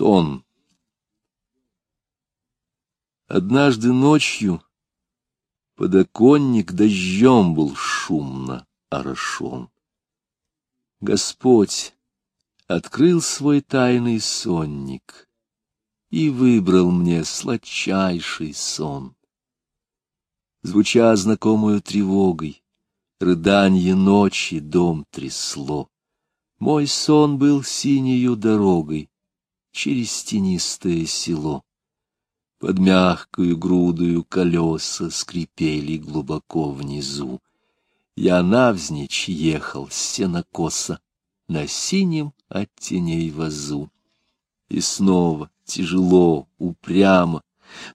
Сон. Однажды ночью подоконник дождем был шумно орошен. Господь открыл свой тайный сонник и выбрал мне сладчайший сон. Звуча знакомую тревогой, рыданье ночи дом трясло. Мой сон был синею дорогой через тенистое село. Под мягкую грудою колеса скрипели глубоко внизу. Я навзничь ехал с сенокоса на синем от теней вазу. И снова тяжело, упрямо,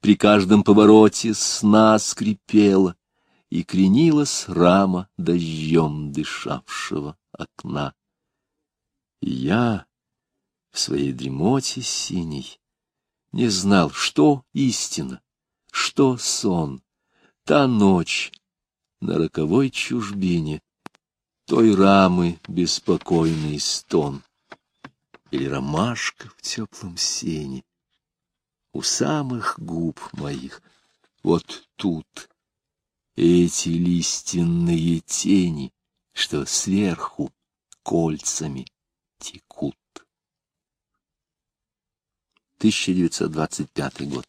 при каждом повороте сна скрипела и кренилась рама дождем дышавшего окна. Я в своей дремоте синей не знал, что истина, что сон. Та ночь на роковой чужбине, той рамы беспокойный стон, или ромашка в теплом сене, у самых губ моих, вот тут, эти листенные тени, что сверху кольцами 1925 год.